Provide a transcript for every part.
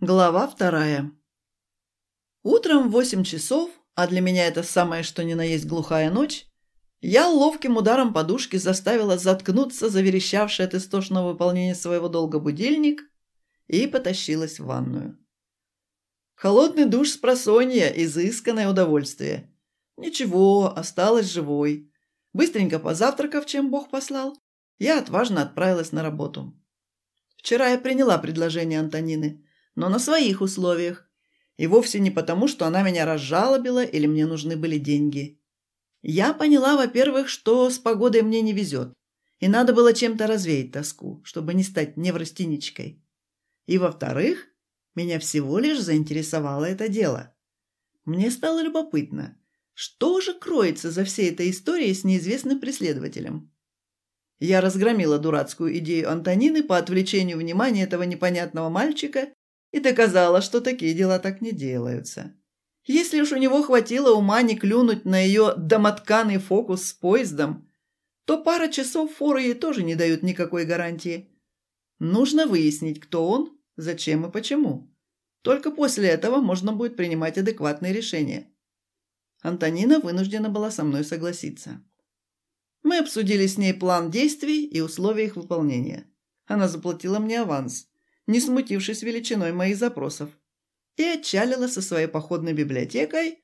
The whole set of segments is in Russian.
Глава вторая. Утром в восемь часов, а для меня это самое что ни на есть глухая ночь, я ловким ударом подушки заставила заткнуться заверещавший от истошного выполнения своего долга будильник и потащилась в ванную. Холодный душ с просонья, изысканное удовольствие. Ничего, осталась живой. Быстренько позавтракав, чем Бог послал, я отважно отправилась на работу. Вчера я приняла предложение Антонины – но на своих условиях. И вовсе не потому, что она меня разжалобила или мне нужны были деньги. Я поняла, во-первых, что с погодой мне не везет, и надо было чем-то развеять тоску, чтобы не стать неврастеничкой. И, во-вторых, меня всего лишь заинтересовало это дело. Мне стало любопытно, что же кроется за всей этой историей с неизвестным преследователем. Я разгромила дурацкую идею Антонины по отвлечению внимания этого непонятного мальчика и доказала, что такие дела так не делаются. Если уж у него хватило ума не клюнуть на ее домотканый фокус с поездом, то пара часов форы ей тоже не дают никакой гарантии. Нужно выяснить, кто он, зачем и почему. Только после этого можно будет принимать адекватные решения. Антонина вынуждена была со мной согласиться. Мы обсудили с ней план действий и условия их выполнения. Она заплатила мне аванс не смутившись величиной моих запросов, и отчалила со своей походной библиотекой,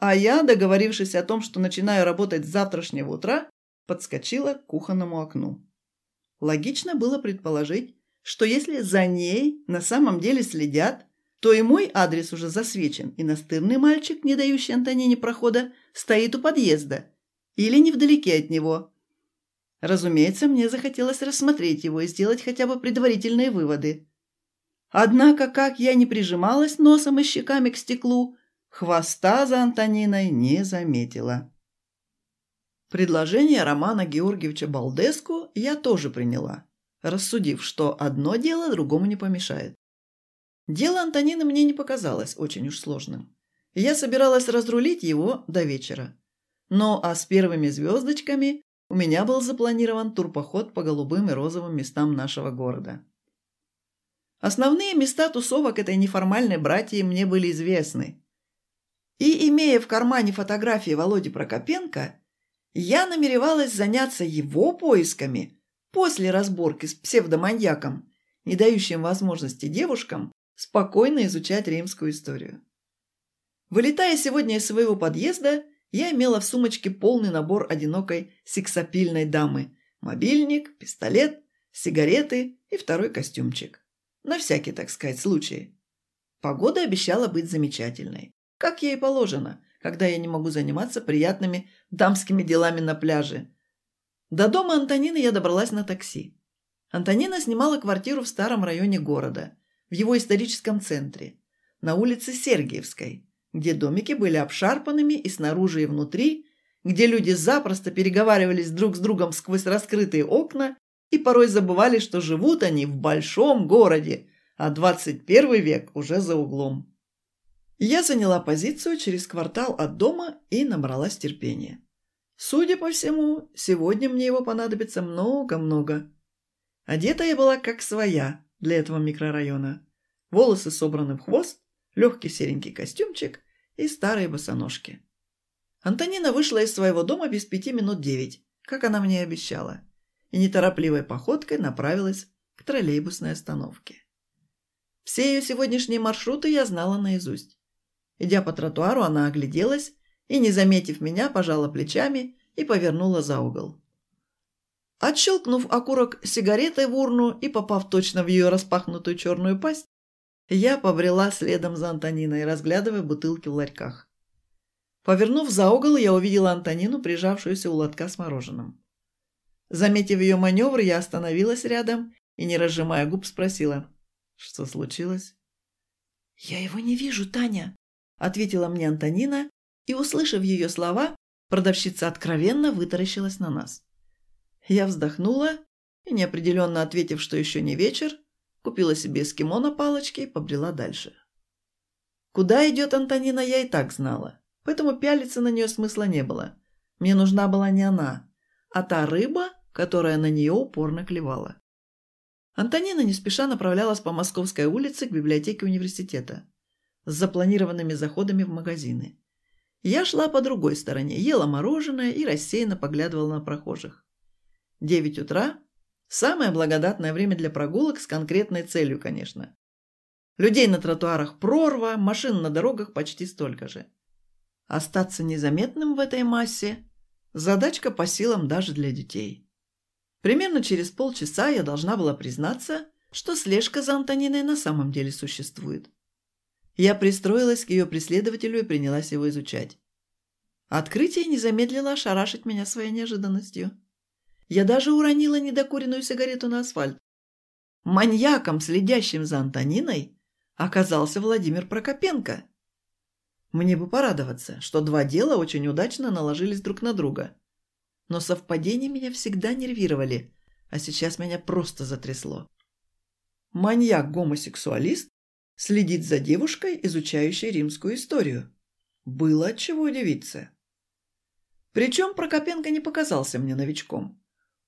а я, договорившись о том, что начинаю работать с завтрашнего утра, подскочила к кухонному окну. Логично было предположить, что если за ней на самом деле следят, то и мой адрес уже засвечен, и настырный мальчик, не дающий Антонине прохода, стоит у подъезда или невдалеке от него. Разумеется, мне захотелось рассмотреть его и сделать хотя бы предварительные выводы. Однако, как я не прижималась носом и щеками к стеклу, хвоста за Антониной не заметила. Предложение Романа Георгиевича Балдеску я тоже приняла, рассудив, что одно дело другому не помешает. Дело Антонины мне не показалось очень уж сложным. Я собиралась разрулить его до вечера. Но а с первыми звездочками у меня был запланирован турпоход по голубым и розовым местам нашего города. Основные места тусовок этой неформальной братьи мне были известны. И, имея в кармане фотографии Володи Прокопенко, я намеревалась заняться его поисками после разборки с псевдоманьяком, не дающим возможности девушкам спокойно изучать римскую историю. Вылетая сегодня из своего подъезда, я имела в сумочке полный набор одинокой сексапильной дамы – мобильник, пистолет, сигареты и второй костюмчик. На всякий, так сказать, случай. Погода обещала быть замечательной. Как ей положено, когда я не могу заниматься приятными дамскими делами на пляже. До дома Антонины я добралась на такси. Антонина снимала квартиру в старом районе города, в его историческом центре, на улице Сергиевской, где домики были обшарпанными и снаружи, и внутри, где люди запросто переговаривались друг с другом сквозь раскрытые окна и порой забывали, что живут они в большом городе, а 21 век уже за углом. Я заняла позицию через квартал от дома и набралась терпения. Судя по всему, сегодня мне его понадобится много-много. Одета я была как своя для этого микрорайона. Волосы собраны в хвост, легкий серенький костюмчик и старые босоножки. Антонина вышла из своего дома без пяти минут девять, как она мне и обещала и неторопливой походкой направилась к троллейбусной остановке. Все ее сегодняшние маршруты я знала наизусть. Идя по тротуару, она огляделась и, не заметив меня, пожала плечами и повернула за угол. Отщелкнув окурок сигаретой в урну и попав точно в ее распахнутую черную пасть, я побрела следом за Антониной, разглядывая бутылки в ларьках. Повернув за угол, я увидела Антонину, прижавшуюся у лотка с мороженым. Заметив ее маневр, я остановилась рядом и, не разжимая губ, спросила, что случилось. «Я его не вижу, Таня», — ответила мне Антонина, и, услышав ее слова, продавщица откровенно вытаращилась на нас. Я вздохнула и, неопределенно ответив, что еще не вечер, купила себе эскимо на палочке и побрела дальше. Куда идет Антонина, я и так знала, поэтому пялиться на нее смысла не было. Мне нужна была не она, а та рыба, которая на нее упорно клевала. Антонина не спеша направлялась по Московской улице к библиотеке университета с запланированными заходами в магазины. Я шла по другой стороне, ела мороженое и рассеянно поглядывала на прохожих. Девять утра – самое благодатное время для прогулок с конкретной целью, конечно. Людей на тротуарах прорва, машин на дорогах почти столько же. Остаться незаметным в этой массе – задачка по силам даже для детей. Примерно через полчаса я должна была признаться, что слежка за Антониной на самом деле существует. Я пристроилась к ее преследователю и принялась его изучать. Открытие не замедлило ошарашить меня своей неожиданностью. Я даже уронила недокуренную сигарету на асфальт. Маньяком, следящим за Антониной, оказался Владимир Прокопенко. Мне бы порадоваться, что два дела очень удачно наложились друг на друга. Но совпадения меня всегда нервировали, а сейчас меня просто затрясло. Маньяк-гомосексуалист следит за девушкой, изучающей римскую историю. Было от чего удивиться. Причем Прокопенко не показался мне новичком.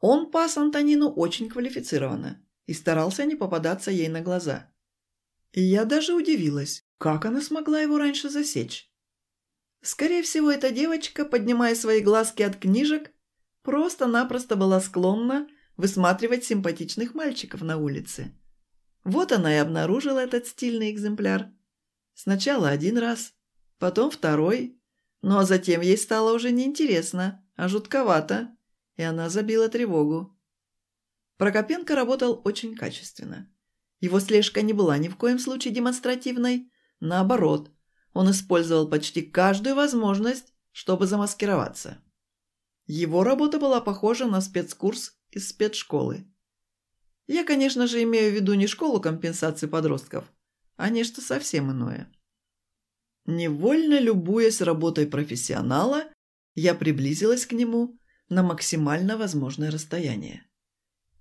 Он пас Антонину очень квалифицированно и старался не попадаться ей на глаза. И я даже удивилась, как она смогла его раньше засечь. Скорее всего, эта девочка, поднимая свои глазки от книжек, просто-напросто была склонна высматривать симпатичных мальчиков на улице. Вот она и обнаружила этот стильный экземпляр. Сначала один раз, потом второй, ну а затем ей стало уже неинтересно, а жутковато, и она забила тревогу. Прокопенко работал очень качественно. Его слежка не была ни в коем случае демонстративной, наоборот, он использовал почти каждую возможность, чтобы замаскироваться. Его работа была похожа на спецкурс из спецшколы. Я, конечно же, имею в виду не школу компенсации подростков, а нечто совсем иное. Невольно любуясь работой профессионала, я приблизилась к нему на максимально возможное расстояние.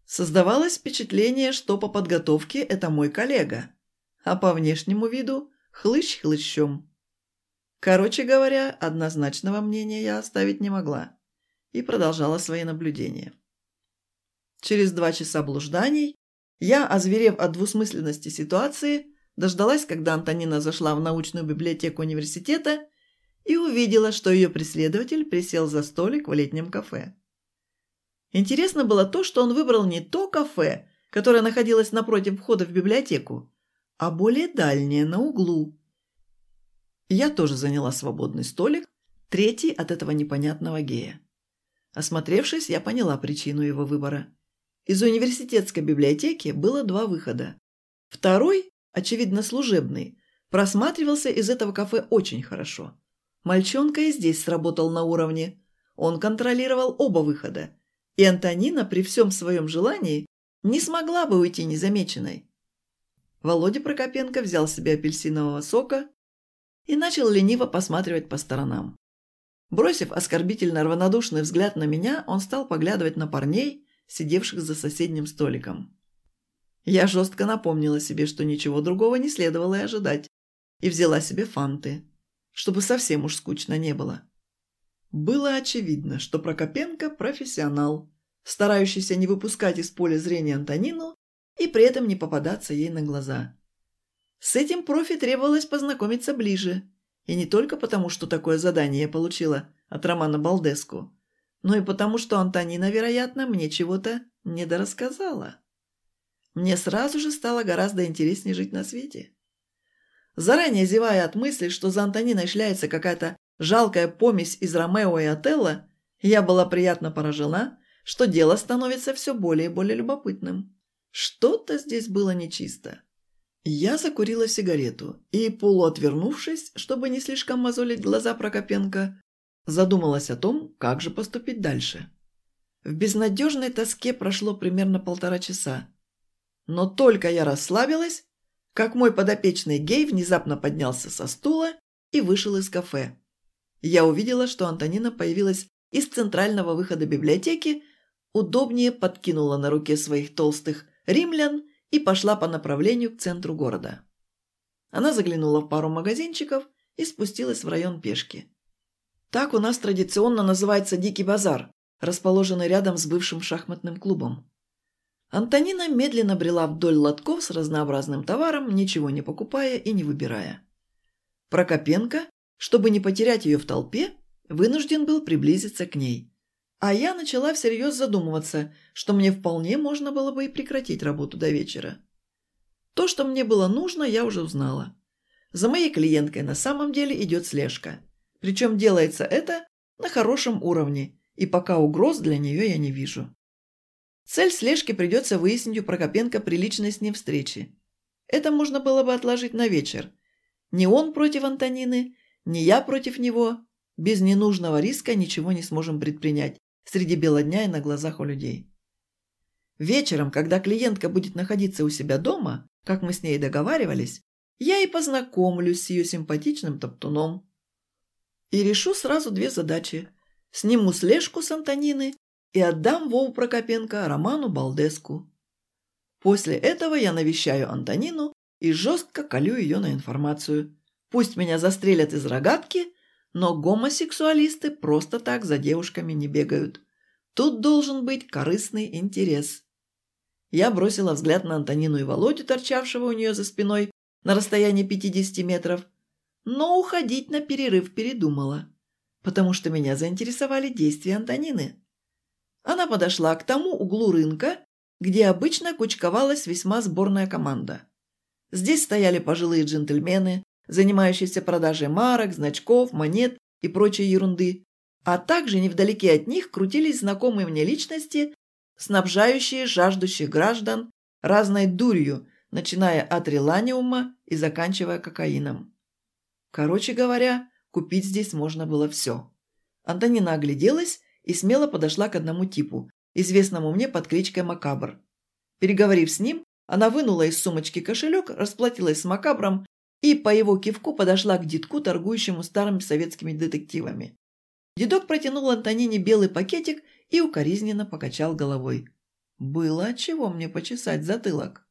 Создавалось впечатление, что по подготовке это мой коллега, а по внешнему виду – хлыщ хлыщом. Короче говоря, однозначного мнения я оставить не могла и продолжала свои наблюдения. Через два часа блужданий я, озверев от двусмысленности ситуации, дождалась, когда Антонина зашла в научную библиотеку университета и увидела, что ее преследователь присел за столик в летнем кафе. Интересно было то, что он выбрал не то кафе, которое находилось напротив входа в библиотеку, а более дальнее, на углу. Я тоже заняла свободный столик, третий от этого непонятного гея. Осмотревшись, я поняла причину его выбора. Из университетской библиотеки было два выхода. Второй очевидно служебный, просматривался из этого кафе очень хорошо. Мальчонка и здесь сработал на уровне. Он контролировал оба выхода, и Антонина при всем своем желании не смогла бы уйти незамеченной. Володя Прокопенко взял себе апельсинового сока и начал лениво посматривать по сторонам. Бросив оскорбительно равнодушный взгляд на меня, он стал поглядывать на парней, сидевших за соседним столиком. Я жестко напомнила себе, что ничего другого не следовало и ожидать, и взяла себе фанты, чтобы совсем уж скучно не было. Было очевидно, что Прокопенко – профессионал, старающийся не выпускать из поля зрения Антонину и при этом не попадаться ей на глаза. С этим профи требовалось познакомиться ближе, и не только потому, что такое задание я получила от Романа Балдеску, но и потому, что Антонина, вероятно, мне чего-то недорассказала. Мне сразу же стало гораздо интереснее жить на свете. Заранее зевая от мысли, что за Антониной шляется какая-то жалкая помесь из Ромео и Отелло, я была приятно поражена, что дело становится все более и более любопытным. Что-то здесь было нечисто. Я закурила сигарету и, полуотвернувшись, чтобы не слишком мозолить глаза Прокопенко, задумалась о том, как же поступить дальше. В безнадежной тоске прошло примерно полтора часа. Но только я расслабилась, как мой подопечный гей внезапно поднялся со стула и вышел из кафе. Я увидела, что Антонина появилась из центрального выхода библиотеки, удобнее подкинула на руке своих толстых римлян и пошла по направлению к центру города. Она заглянула в пару магазинчиков и спустилась в район пешки. Так у нас традиционно называется Дикий базар, расположенный рядом с бывшим шахматным клубом. Антонина медленно брела вдоль лотков с разнообразным товаром, ничего не покупая и не выбирая. Прокопенко, чтобы не потерять ее в толпе, вынужден был приблизиться к ней. А я начала всерьез задумываться, что мне вполне можно было бы и прекратить работу до вечера. То, что мне было нужно, я уже узнала. За моей клиенткой на самом деле идет слежка. Причем делается это на хорошем уровне, и пока угроз для нее я не вижу. Цель слежки придется выяснить у Прокопенко при личной с ним встрече. Это можно было бы отложить на вечер. Ни он против Антонины, ни я против него. Без ненужного риска ничего не сможем предпринять среди бела дня и на глазах у людей. Вечером, когда клиентка будет находиться у себя дома, как мы с ней договаривались, я и познакомлюсь с ее симпатичным топтуном. И решу сразу две задачи. Сниму слежку с Антонины и отдам Вову Прокопенко Роману Балдеску. После этого я навещаю Антонину и жестко колю ее на информацию. Пусть меня застрелят из рогатки, но гомосексуалисты просто так за девушками не бегают. Тут должен быть корыстный интерес. Я бросила взгляд на Антонину и Володю, торчавшего у нее за спиной на расстоянии 50 метров, но уходить на перерыв передумала, потому что меня заинтересовали действия Антонины. Она подошла к тому углу рынка, где обычно кучковалась весьма сборная команда. Здесь стояли пожилые джентльмены, занимающиеся продажей марок, значков, монет и прочей ерунды, а также невдалеке от них крутились знакомые мне личности, снабжающие жаждущих граждан разной дурью, начиная от реланиума и заканчивая кокаином. Короче говоря, купить здесь можно было все. Антонина огляделась и смело подошла к одному типу, известному мне под кличкой Макабр. Переговорив с ним, она вынула из сумочки кошелек, расплатилась с Макабром и по его кивку подошла к дедку, торгующему старыми советскими детективами. Дедок протянул Антонине белый пакетик и укоризненно покачал головой. Было чего мне почесать затылок.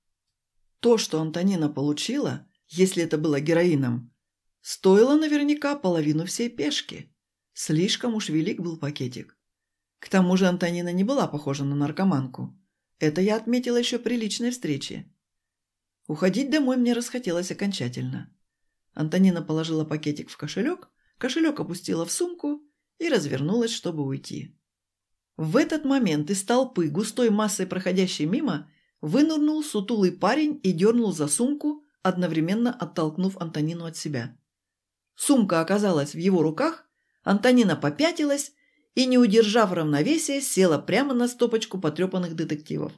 То, что Антонина получила, если это было героином, стоило наверняка половину всей пешки. Слишком уж велик был пакетик. К тому же Антонина не была похожа на наркоманку. Это я отметила еще при личной встрече. Уходить домой мне расхотелось окончательно. Антонина положила пакетик в кошелек, кошелек опустила в сумку и развернулась, чтобы уйти. В этот момент из толпы, густой массой проходящей мимо, вынырнул сутулый парень и дернул за сумку, одновременно оттолкнув Антонину от себя. Сумка оказалась в его руках, Антонина попятилась и, не удержав равновесия, села прямо на стопочку потрепанных детективов.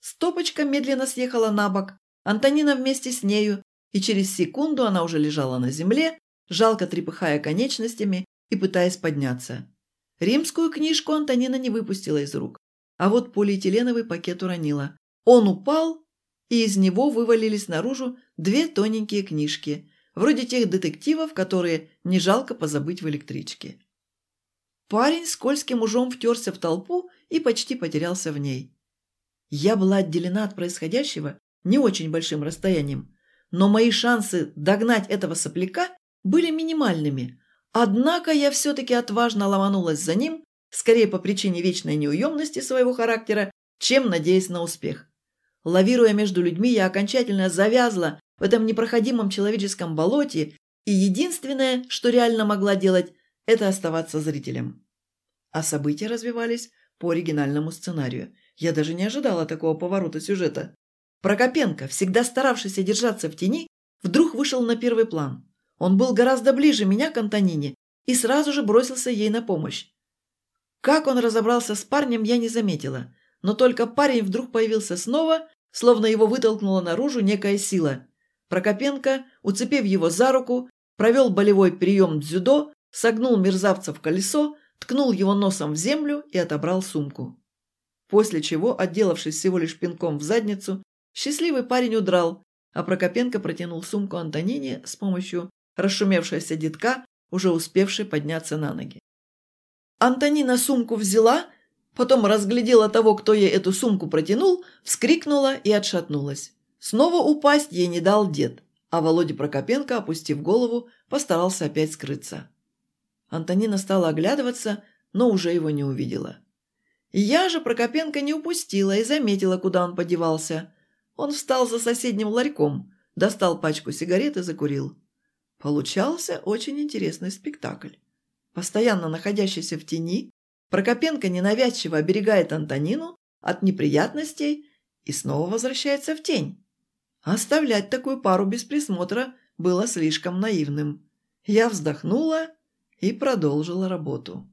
Стопочка медленно съехала на бок, Антонина вместе с нею, и через секунду она уже лежала на земле, жалко трепыхая конечностями и пытаясь подняться. Римскую книжку Антонина не выпустила из рук, а вот полиэтиленовый пакет уронила. Он упал, и из него вывалились наружу две тоненькие книжки, вроде тех детективов, которые не жалко позабыть в электричке. Парень скользким ужом втерся в толпу и почти потерялся в ней. Я была отделена от происходящего не очень большим расстоянием, но мои шансы догнать этого сопляка были минимальными. Однако я все-таки отважно ломанулась за ним, скорее по причине вечной неуемности своего характера, чем надеясь на успех. Лавируя между людьми, я окончательно завязла в этом непроходимом человеческом болоте, и единственное, что реально могла делать, это оставаться зрителем. А события развивались по оригинальному сценарию. Я даже не ожидала такого поворота сюжета. Прокопенко, всегда старавшийся держаться в тени, вдруг вышел на первый план. Он был гораздо ближе меня к Антонине и сразу же бросился ей на помощь. Как он разобрался с парнем, я не заметила, но только парень вдруг появился снова, словно его вытолкнула наружу некая сила. Прокопенко, уцепив его за руку, провел болевой прием дзюдо, согнул мерзавца в колесо, ткнул его носом в землю и отобрал сумку. После чего, отделавшись всего лишь пинком в задницу, счастливый парень удрал, а Прокопенко протянул сумку Антонине с помощью расшумевшегося детка, уже успевшей подняться на ноги. Антонина сумку взяла, потом разглядела того, кто ей эту сумку протянул, вскрикнула и отшатнулась. Снова упасть ей не дал дед, а Володя Прокопенко, опустив голову, постарался опять скрыться. Антонина стала оглядываться, но уже его не увидела. Я же Прокопенко не упустила и заметила, куда он подевался. Он встал за соседним ларьком, достал пачку сигарет и закурил. Получался очень интересный спектакль. Постоянно находящийся в тени, Прокопенко ненавязчиво оберегает Антонину от неприятностей и снова возвращается в тень. Оставлять такую пару без присмотра было слишком наивным. Я вздохнула и продолжила работу.